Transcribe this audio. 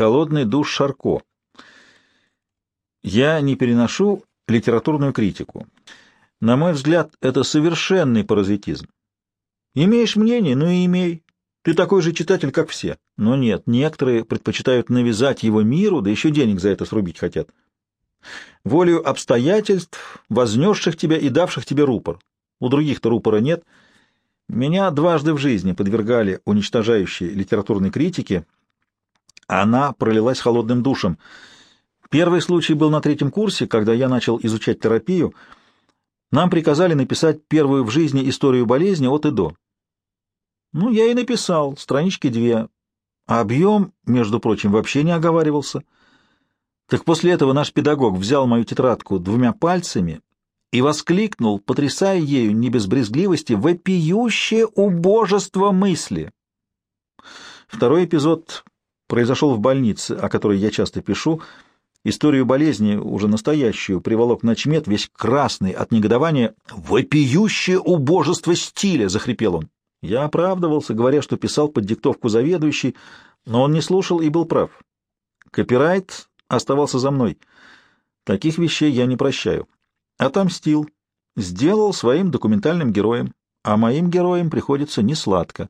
Холодный душ Шарко. Я не переношу литературную критику. На мой взгляд, это совершенный паразитизм. Имеешь мнение, ну и имей. Ты такой же читатель, как все. Но нет, некоторые предпочитают навязать его миру, да еще денег за это срубить хотят. Волею обстоятельств, вознесших тебя и давших тебе рупор. У других-то рупора нет. Меня дважды в жизни подвергали уничтожающей литературной критике. Она пролилась холодным душем. Первый случай был на третьем курсе, когда я начал изучать терапию. Нам приказали написать первую в жизни историю болезни от и до. Ну, я и написал, странички две. Объем, между прочим, вообще не оговаривался. Так после этого наш педагог взял мою тетрадку двумя пальцами и воскликнул, потрясая ею не без брезгливости, вопиющее убожество мысли. Второй эпизод произошел в больнице, о которой я часто пишу. Историю болезни, уже настоящую, приволок начмет, весь красный от негодования. «Вопиющее убожество стиля!» — захрипел он. Я оправдывался, говоря, что писал под диктовку заведующий, но он не слушал и был прав. Копирайт оставался за мной. Таких вещей я не прощаю. Отомстил. Сделал своим документальным героем, а моим героям приходится несладко.